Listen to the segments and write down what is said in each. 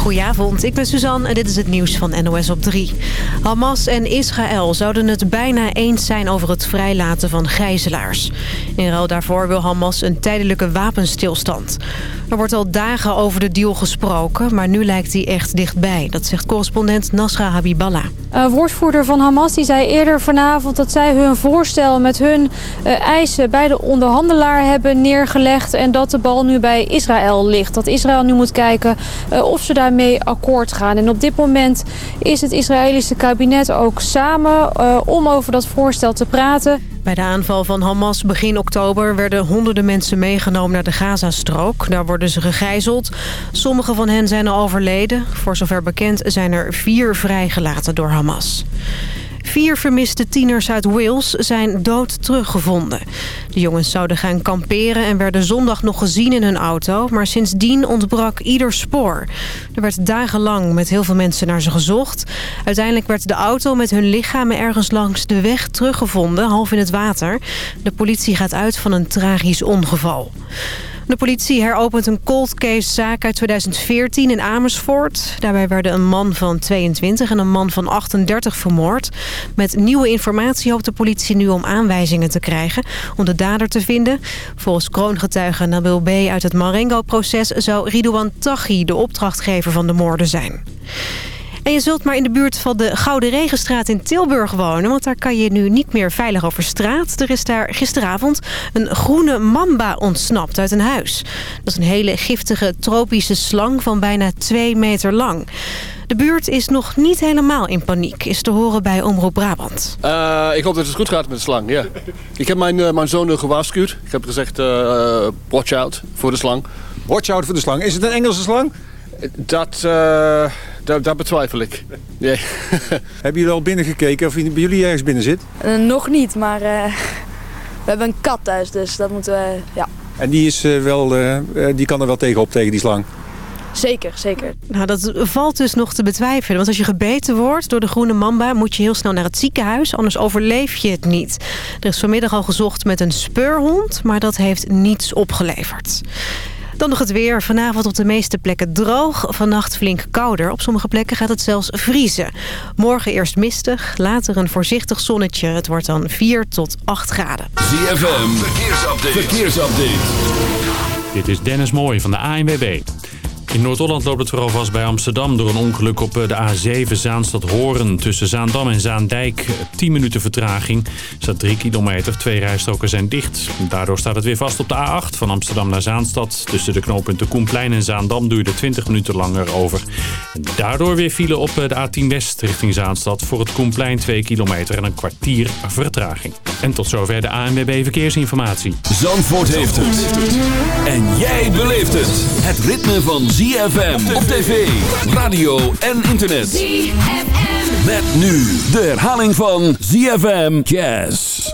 Goedenavond, ik ben Suzanne en dit is het nieuws van NOS op 3. Hamas en Israël zouden het bijna eens zijn over het vrijlaten van gijzelaars. In ruil daarvoor wil Hamas een tijdelijke wapenstilstand. Er wordt al dagen over de deal gesproken, maar nu lijkt die echt dichtbij. Dat zegt correspondent Nasra Habiballah. Een woordvoerder van Hamas die zei eerder vanavond dat zij hun voorstel met hun uh, eisen bij de onderhandelaar hebben neergelegd. En dat de bal nu bij Israël ligt. Dat Israël nu moet kijken uh, of ze daarmee akkoord gaan. En op dit moment is het Israëlische kabinet ook samen uh, om over dat voorstel te praten. Bij de aanval van Hamas begin oktober werden honderden mensen meegenomen naar de Gazastrook. Daar worden ze gegijzeld. Sommige van hen zijn al overleden. Voor zover bekend zijn er vier vrijgelaten door Hamas. Vier vermiste tieners uit Wales zijn dood teruggevonden. De jongens zouden gaan kamperen en werden zondag nog gezien in hun auto... maar sindsdien ontbrak ieder spoor. Er werd dagenlang met heel veel mensen naar ze gezocht. Uiteindelijk werd de auto met hun lichamen ergens langs de weg teruggevonden... half in het water. De politie gaat uit van een tragisch ongeval. De politie heropent een cold case zaak uit 2014 in Amersfoort. Daarbij werden een man van 22 en een man van 38 vermoord. Met nieuwe informatie hoopt de politie nu om aanwijzingen te krijgen om de dader te vinden. Volgens kroongetuige Nabil B. uit het Marengo-proces zou Ridouan Taghi de opdrachtgever van de moorden zijn. En je zult maar in de buurt van de Gouden Regenstraat in Tilburg wonen... want daar kan je nu niet meer veilig over straat. Er is daar gisteravond een groene mamba ontsnapt uit een huis. Dat is een hele giftige tropische slang van bijna twee meter lang. De buurt is nog niet helemaal in paniek, is te horen bij Omroep Brabant. Uh, ik hoop dat het goed gaat met de slang, ja. Ik heb mijn, uh, mijn zoon gewaarschuwd. Ik heb gezegd, uh, watch out voor de slang. Watch out voor de slang. Is het een Engelse slang? Dat, dat, dat, betwijfel ik. Hebben jullie al binnengekeken of bij jullie ergens binnen zit? Uh, nog niet, maar uh, we hebben een kat thuis, dus dat moeten we, ja. En die, is, uh, wel, die kan er wel tegenop, tegen die slang? Zeker, zeker. Nou, dat valt dus nog te betwijfelen. Want als je gebeten wordt door de groene mamba... moet je heel snel naar het ziekenhuis, anders overleef je het niet. Er is vanmiddag al gezocht met een speurhond... maar dat heeft niets opgeleverd. Dan nog het weer. Vanavond op de meeste plekken droog. Vannacht flink kouder. Op sommige plekken gaat het zelfs vriezen. Morgen eerst mistig, later een voorzichtig zonnetje. Het wordt dan 4 tot 8 graden. ZFM, verkeersupdate. verkeersupdate. Dit is Dennis Mooij van de ANWB. In Noord-Holland loopt het vooral vast bij Amsterdam door een ongeluk op eh, de A7 Zaanstad-Horen. Tussen Zaandam en Zaandijk 10 minuten vertraging. Er staat 3 kilometer, twee rijstroken zijn dicht. Daardoor staat het weer vast op de A8 van Amsterdam naar Zaanstad. Tussen de knooppunten Koenplein en Zaandam duurde 20 minuten langer over. En daardoor weer file op eh, de A10 West richting Zaanstad voor het Koenplein 2 kilometer en een kwartier vertraging. En tot zover de ANWB Verkeersinformatie. Zandvoort heeft het. En jij beleeft het. Het ritme van ZFM op tv, radio en internet. ZFM. Met nu de herhaling van ZFM Jazz.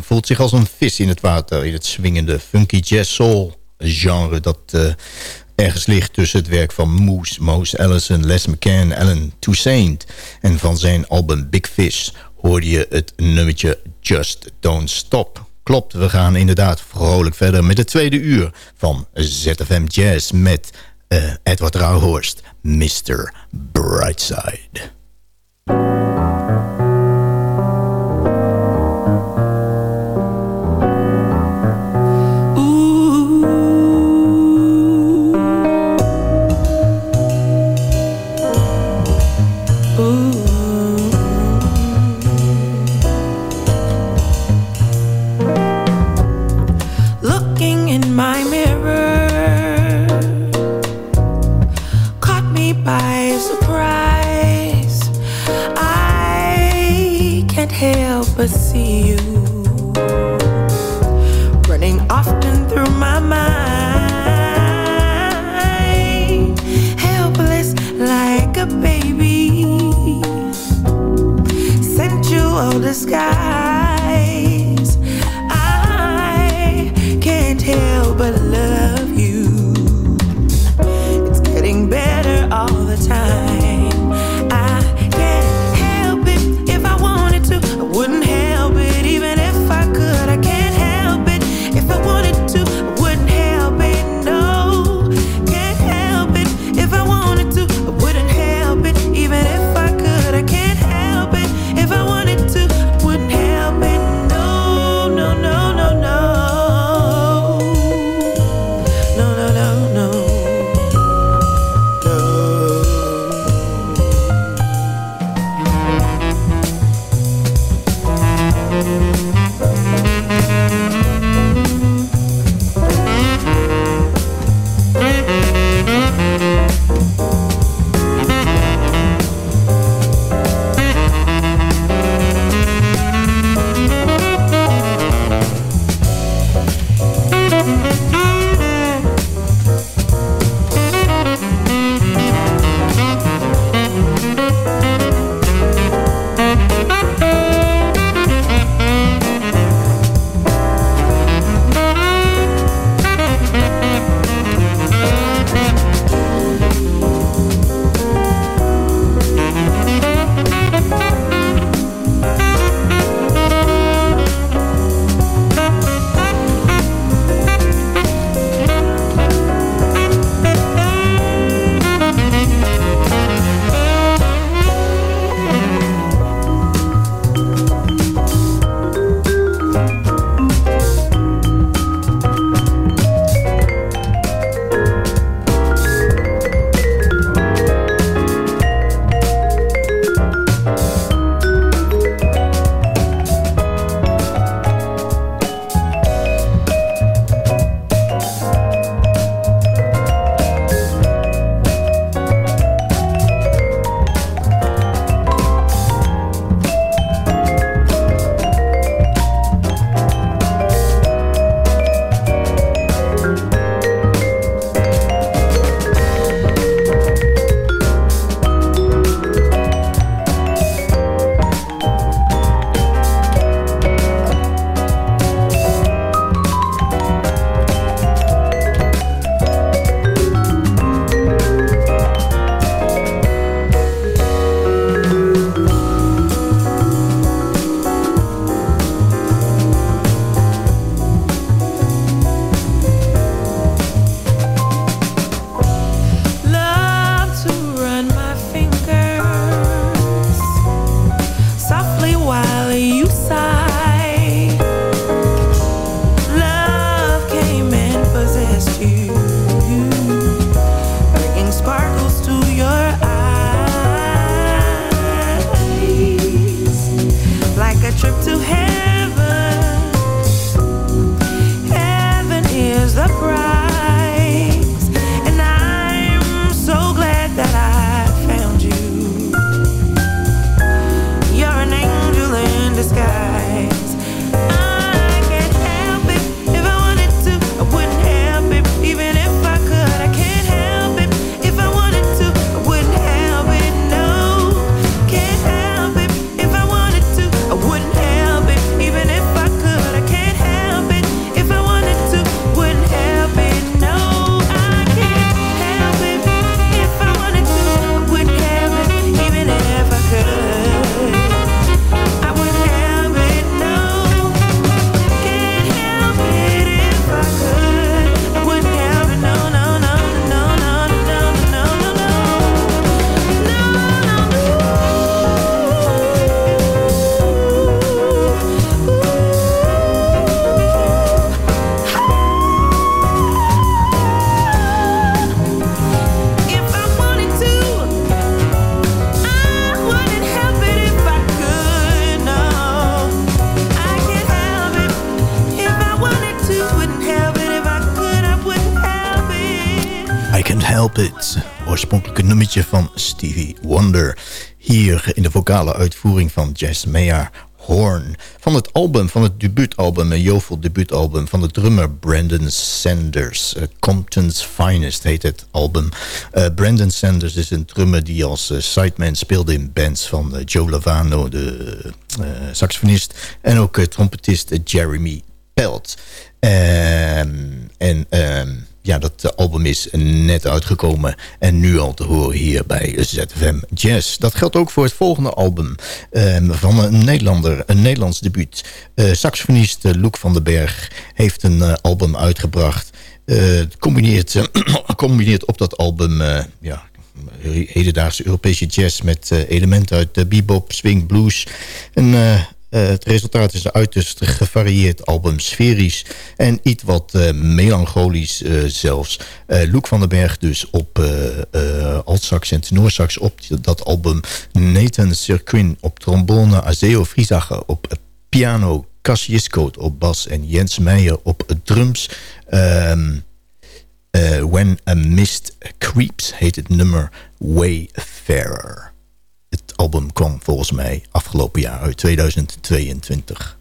Voelt zich als een vis in het water... in het swingende funky jazz soul genre dat uh, ergens ligt tussen het werk van Moose, Mose Allison, Les McCann, Alan Toussaint. En van zijn album Big Fish hoorde je het nummertje Just Don't Stop. Klopt, we gaan inderdaad vrolijk verder met het tweede uur van ZFM Jazz met uh, Edward Rauhorst, Mr. Brightside. you sigh. Stevie Wonder. Hier in de vocale uitvoering van Jess Horn. Van het album, van het debuutalbum, een jovel debuutalbum... van de drummer Brandon Sanders. Uh, Compton's Finest heet het album. Uh, Brandon Sanders is een drummer die als uh, sideman speelde in bands... van Joe Lavano, de saxofonist... en ook trompetist Jeremy Pelt. Ehm, en... Ehm, ja, dat album is net uitgekomen en nu al te horen hier bij ZFM Jazz. Dat geldt ook voor het volgende album um, van een Nederlander, een Nederlands debuut. Uh, saxofonist uh, Loek van den Berg heeft een album uitgebracht. combineert, combineert op dat album ja, hedendaagse Europese jazz met elementen uit bebop, swing, blues... En uh, het resultaat is een uiterst gevarieerd album, sferisch en iets wat uh, melancholisch uh, zelfs. Loek van den Berg dus op altsax en tenorsax op dat album. Nathan Sirquin op trombone, Azeo Frizache op piano, Cassius Coat op bas en Jens Meijer op drums. Um, When a Mist Creeps heet het nummer Wayfarer album kwam volgens mij afgelopen jaar uit 2022.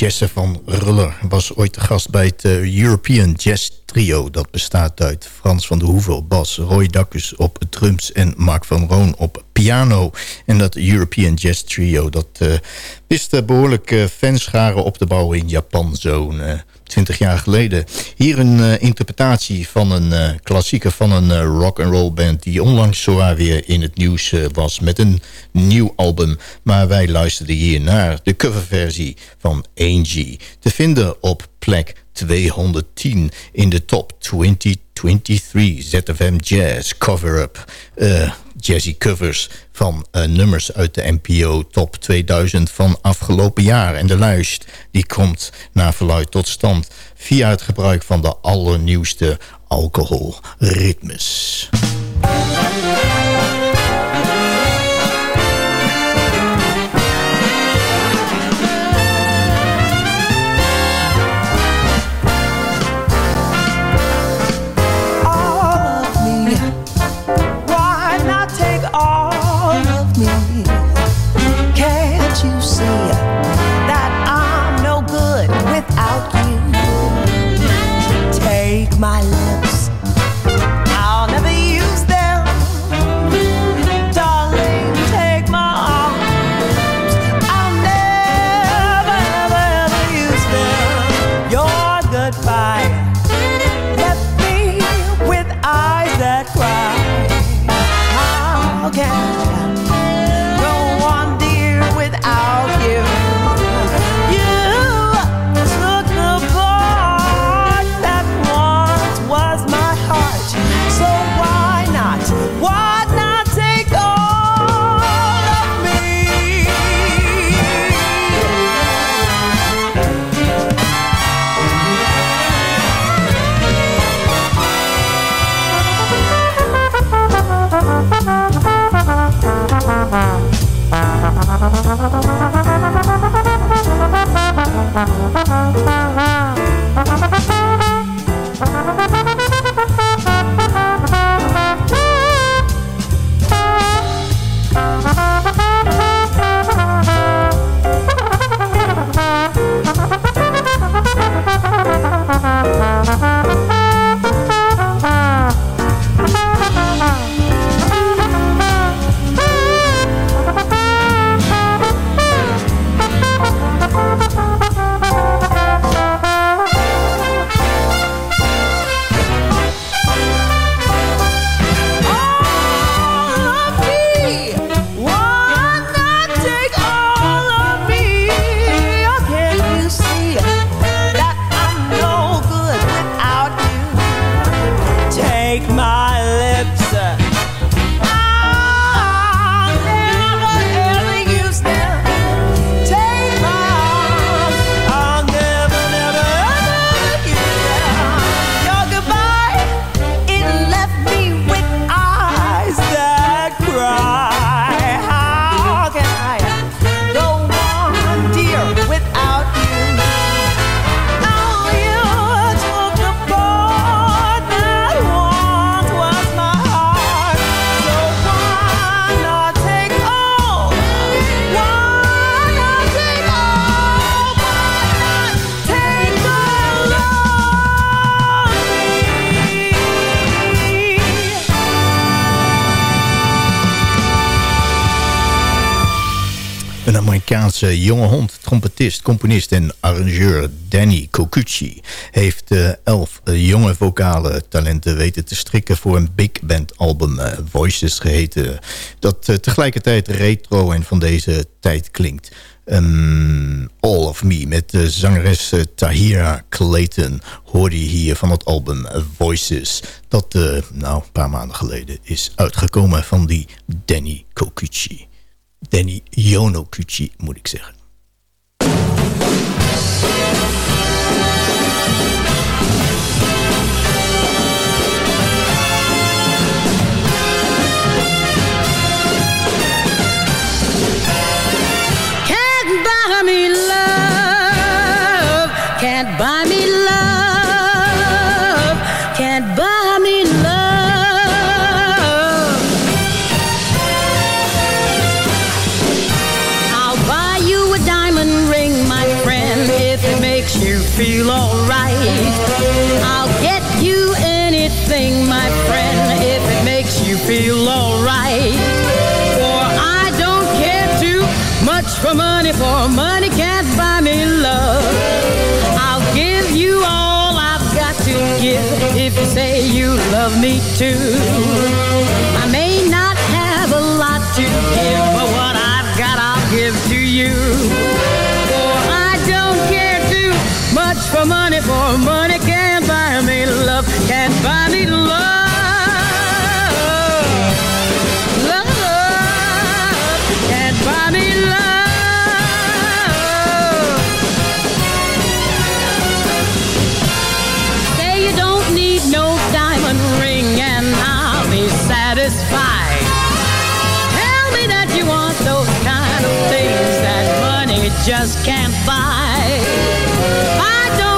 Jesse van Ruller was ooit de gast bij het eh, European Jazz Trio. Dat bestaat uit Frans van de Hoeven op bas, Roy Dacus op drums en Mark van Roon op piano. En dat European Jazz Trio, dat uh, wist behoorlijk uh, fanscharen op te bouwen in Japan zo'n 20 jaar geleden. Hier een uh, interpretatie van een uh, klassieker van een uh, rock and roll band... die onlangs zowaar weer in het nieuws was met een nieuw album. Maar wij luisterden hier naar de coverversie van Angie. Te vinden op plek 210 in de top 2023 ZFM Jazz Cover-Up jazzy covers van uh, nummers uit de NPO Top 2000 van afgelopen jaar. En de lijst die komt naar verluid tot stand via het gebruik van de allernieuwste alcoholritmes. Amerikaanse jonge hond, trompetist, componist en arrangeur Danny Kokuchi... heeft eh, elf eh, jonge vocale talenten weten te strikken voor een big band album eh, Voices geheten... dat tegelijkertijd retro en van deze tijd klinkt. Ehm, All of Me met de zangeres Tahira Clayton hoorde je hier van het album Voices... dat nou, een paar maanden geleden is uitgekomen van die Danny Kokuchi. Danny Yonokuchi, moet ik zeggen. Can't buy me love. Can't buy me love. For money, can't buy me love. I'll give you all I've got to give if you say you love me too. I may not have a lot to give, but what I've got I'll give to you. For I don't care too much for money, for money just can't buy. I don't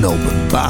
Een openbaring.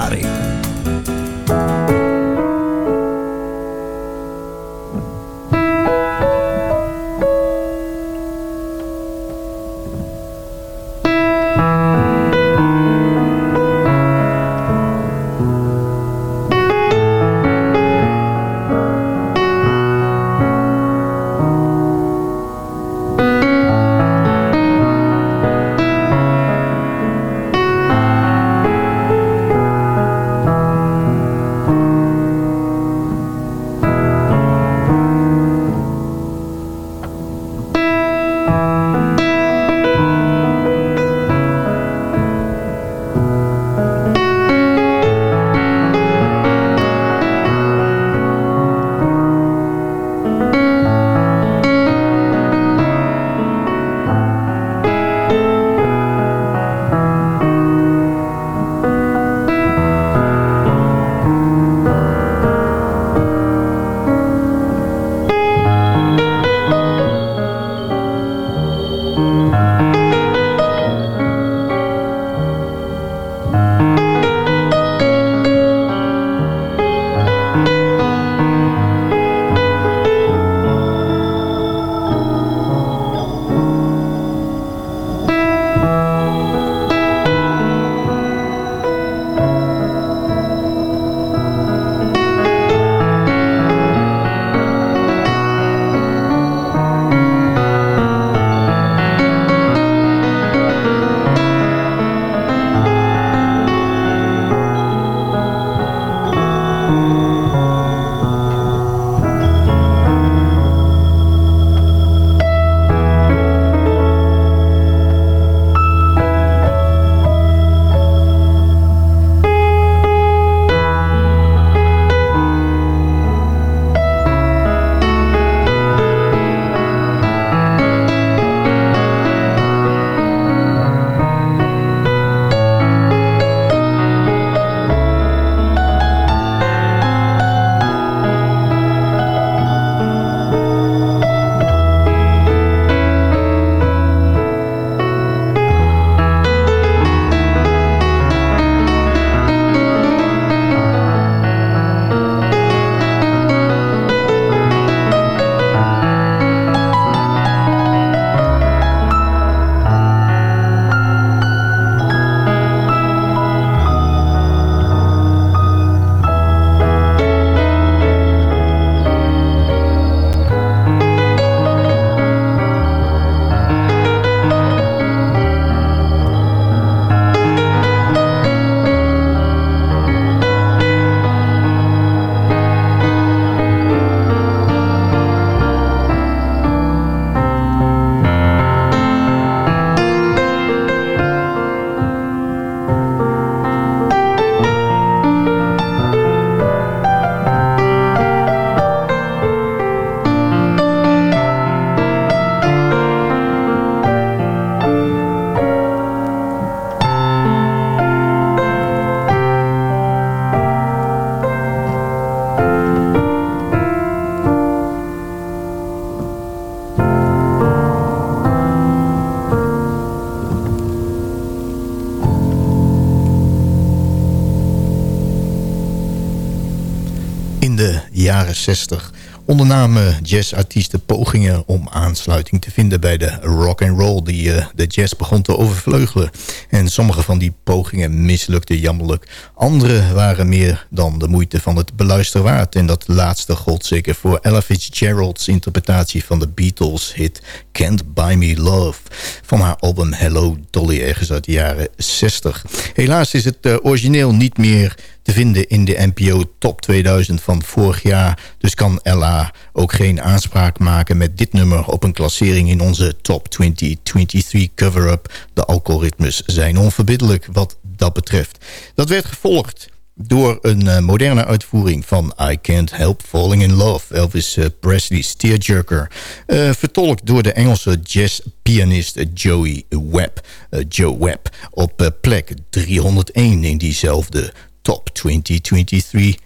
60 ondernamen jazzartiesten pogingen om aansluiting te vinden bij de rock and roll die uh, de jazz begon te overvleugelen. En sommige van die pogingen mislukten jammerlijk. Andere waren meer dan de moeite van het beluisteren waard. En dat laatste gold zeker voor Ella Fitzgerald's interpretatie van de Beatles hit Can't Buy Me Love van haar album Hello Dolly ergens uit de jaren 60. Helaas is het uh, origineel niet meer te vinden in de NPO Top 2000 van vorig jaar. Dus kan Ella ook geen aanspraak maken met dit nummer op een klassering in onze Top 2023 cover-up. De algoritmes zijn onverbiddelijk wat dat betreft. Dat werd gevolgd door een uh, moderne uitvoering van I Can't Help Falling in Love, Elvis uh, Presley's Tearjerker. Uh, vertolkt door de Engelse jazzpianist Joey Webb, Joe Webb, op plek 301 in diezelfde Top 2023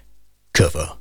Cover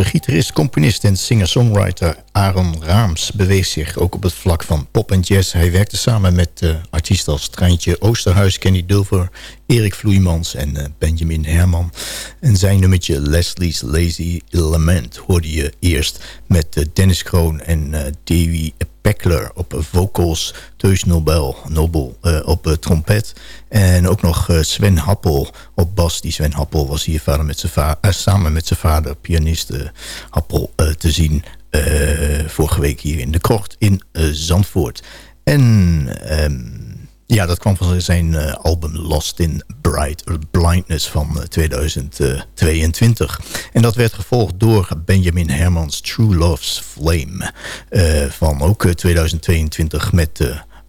Nederlandse gitarist, componist en singer-songwriter Aaron Raams beweegt zich ook op het vlak van pop en jazz. Hij werkte samen met uh, artiesten als Treintje Oosterhuis, Kenny Dulver, Erik Vloeimans en uh, Benjamin Herman. En zijn nummertje Leslie's Lazy Lament hoorde je eerst met uh, Dennis Kroon en Davy Peckler op vocals, Teus Nobel, Nobel uh, op uh, trompet. En ook nog uh, Sven Happel op bas. Die Sven Happel was hier vader met va samen met zijn vader, pianist Happel, te zien. vorige week hier in de Kort in Zandvoort. En... Um, ja, dat kwam van zijn uh, album Lost in Bright Blindness van uh, 2022. En dat werd gevolgd door Benjamin Hermans True Love's Flame van ook 2022 met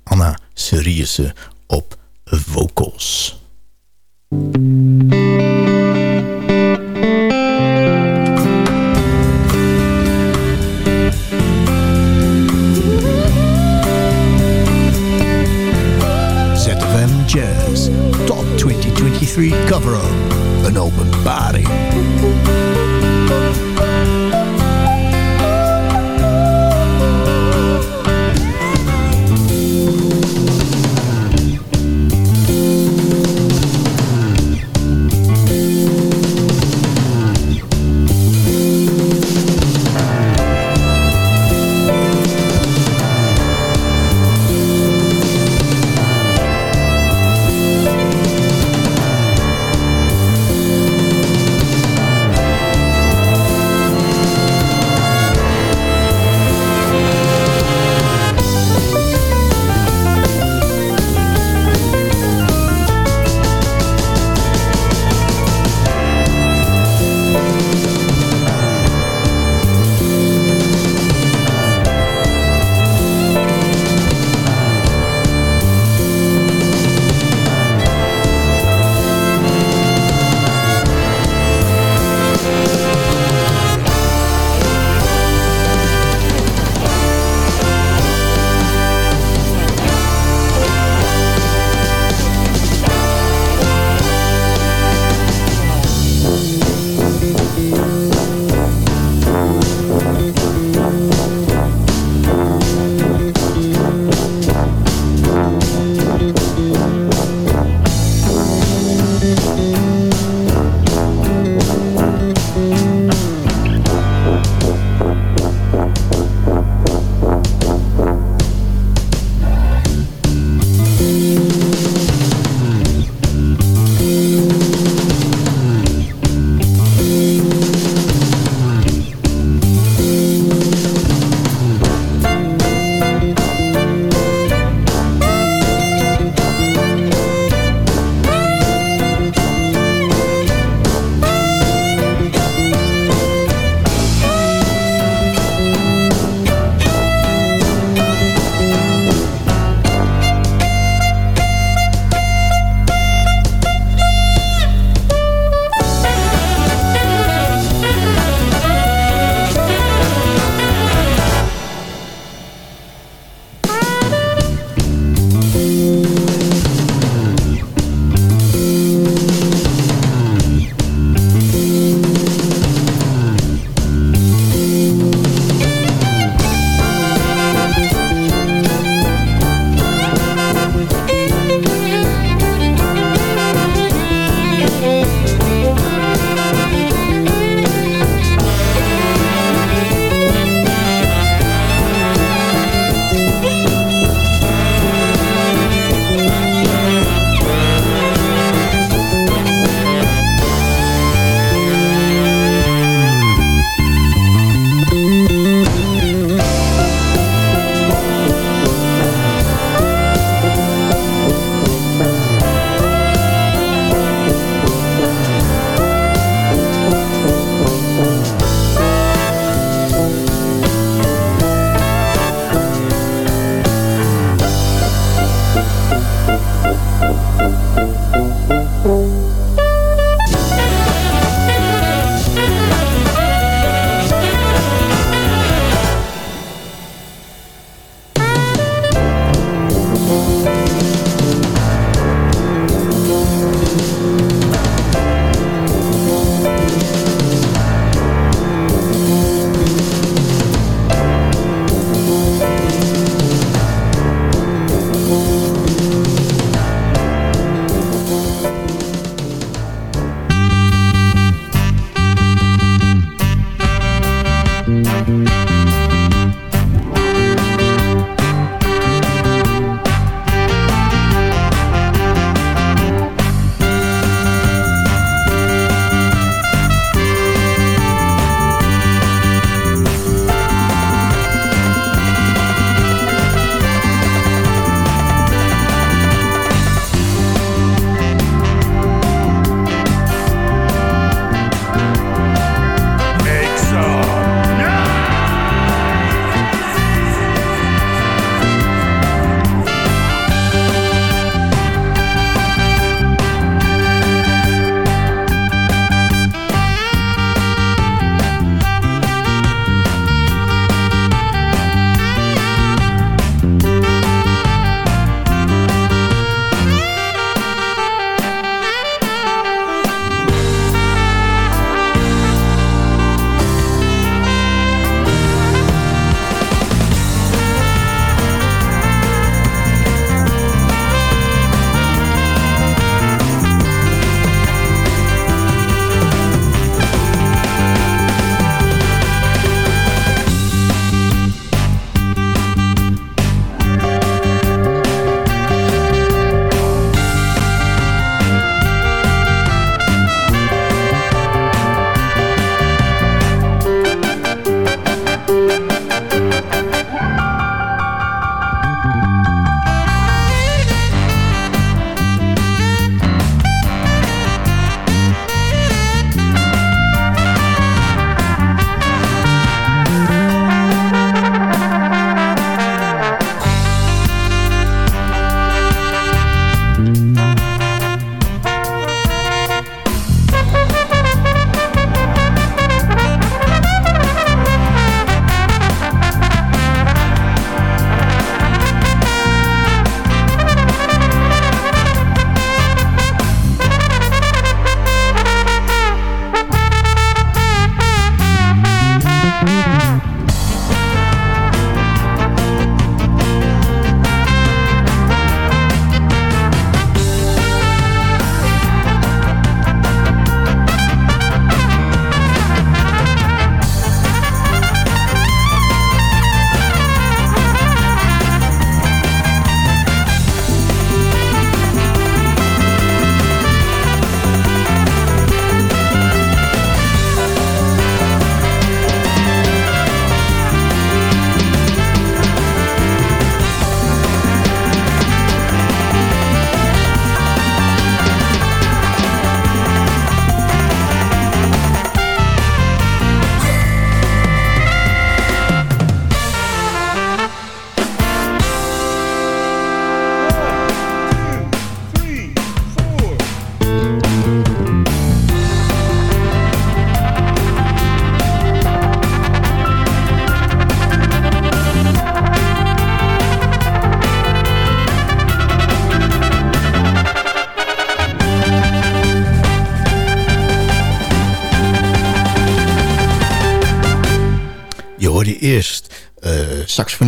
Anna Seriusse op vocals. 2023 cover-up An Open Body.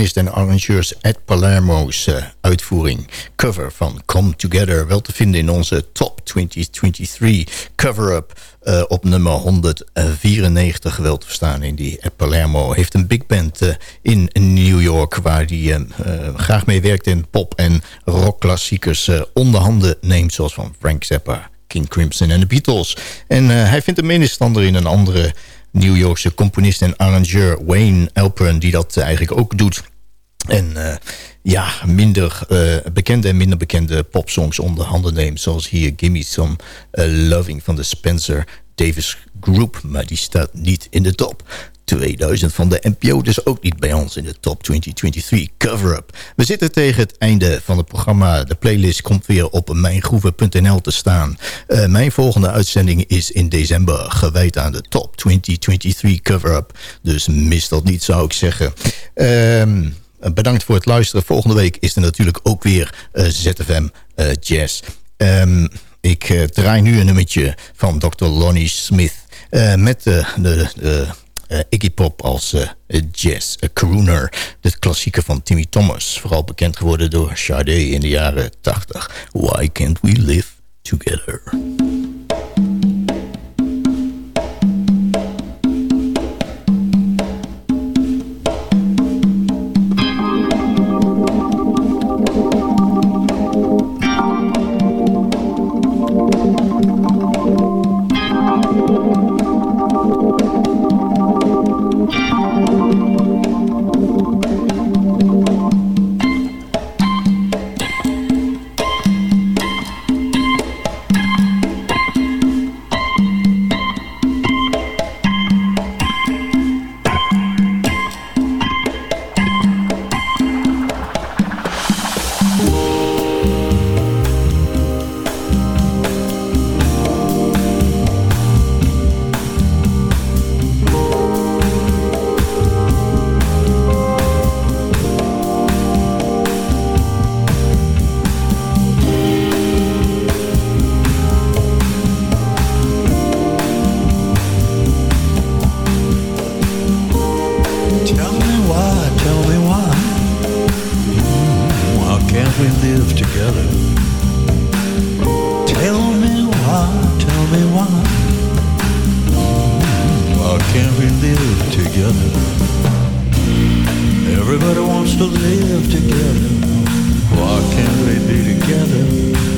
Saxofonist en arrangeurs Ed Palermo's eh, uitvoering. Cover van Come Together. Wel te vinden in onze Top 2023 cover-up. eh, op nummer 194 wel te verstaan in die Ed Palermo. Heeft een big band eh, in New York... waar hij graag mee werkt in pop- en rockklassiekers onder handen neemt... zoals van Frank Zappa, King Crimson en de Beatles. En hij vindt een medestander in een andere New Yorkse componist en arrangeur... Wayne Alpern, die dat eigenlijk ook doet... En eh, ja, minder eh, bekende en minder bekende popsongs onder handen neemt. Zoals hier Gimme Some eh, Loving van de Spencer Davis Group. Maar die staat niet in de top 2000 van de NPO. Dus ook niet bij ons in de top 2023 cover-up. We zitten tegen het einde van het programma. De playlist komt weer op mijngroeven.nl te staan. Mijn volgende uitzending is in december gewijd aan de top 2023 cover-up. Dus mis dat niet zou ik zeggen. Ehm... Bedankt voor het luisteren. Volgende week is er natuurlijk ook weer eh, ZFM eh, Jazz. Ehm, ik eh, draai nu een nummertje van Dr. Lonnie Smith... eh, met de, eh, Iggy Pop als eh, jazz eh, crooner. De klassieker van Timmy Thomas. Vooral bekend geworden door Sade in de jaren 80. Why can't we live together? Mm, we live together? Tell me why, tell me why. Why can't we live together? Everybody wants to live together. Why can't we be together?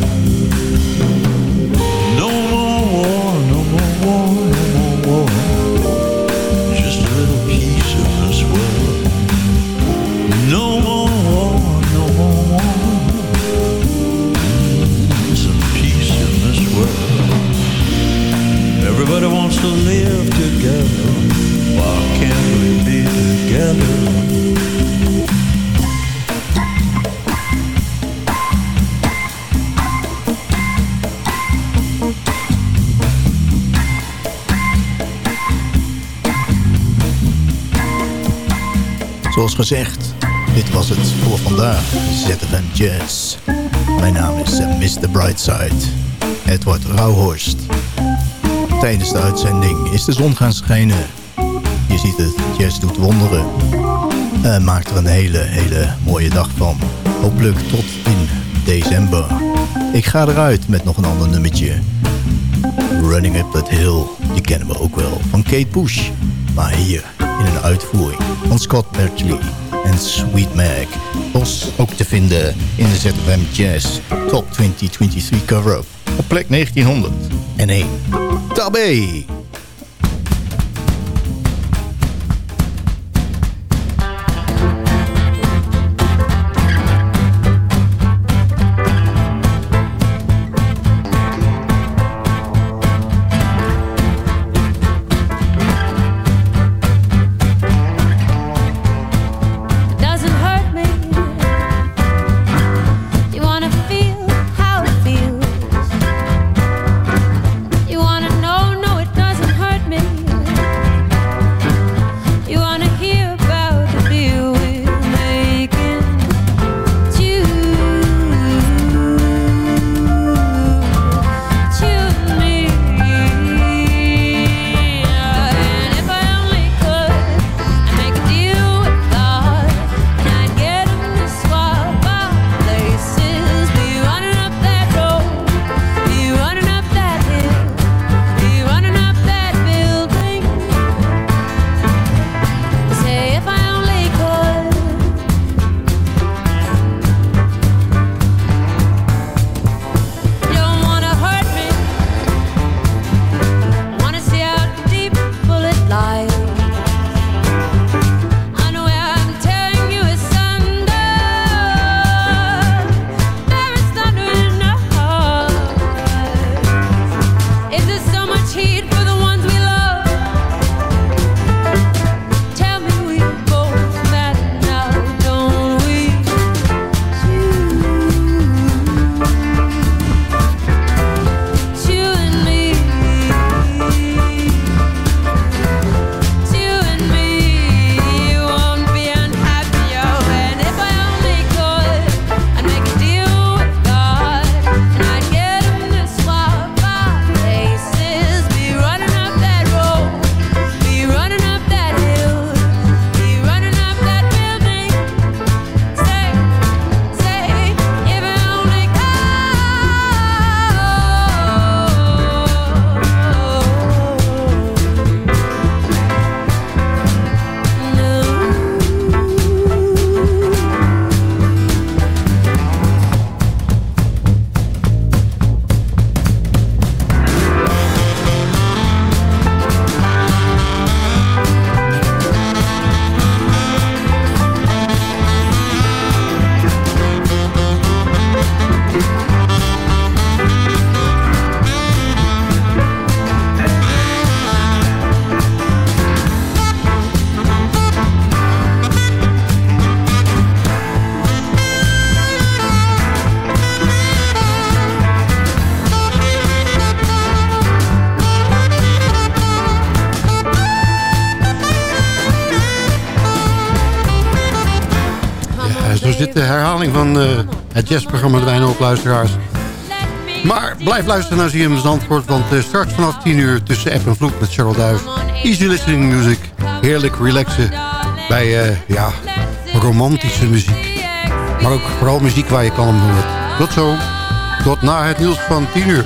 To live together. Why can't we be together? Zoals gezegd, dit was het voor vandaag. ZFM Jazz. Mijn naam is eh, Mr. Brightside. Edward Rauhorst. Tijdens de uitzending is de zon gaan schijnen. Je ziet het, jazz doet wonderen. Eh, maak er een hele, hele mooie dag van. Hopelijk tot in december. Ik ga eruit met nog een ander nummertje. Running Up That Hill, die kennen we ook wel van Kate Bush. Maar hier in een uitvoering van Scott Berkeley en Sweet Mag. Was ook te vinden in de ZFM Jazz Top 2023 cover-up op plek 1901. Tabé! Van eh, het jazzprogramma De Wijnhoop Luisteraars. Maar blijf luisteren naar ZFM Zandvoort, want eh, straks vanaf 10 uur tussen app en vloed met Cheryl Duif. Easy listening music, heerlijk relaxen bij eh, ja, romantische muziek. Maar ook vooral muziek waar je kalm van wordt. Tot zo, tot na het nieuws van 10 uur.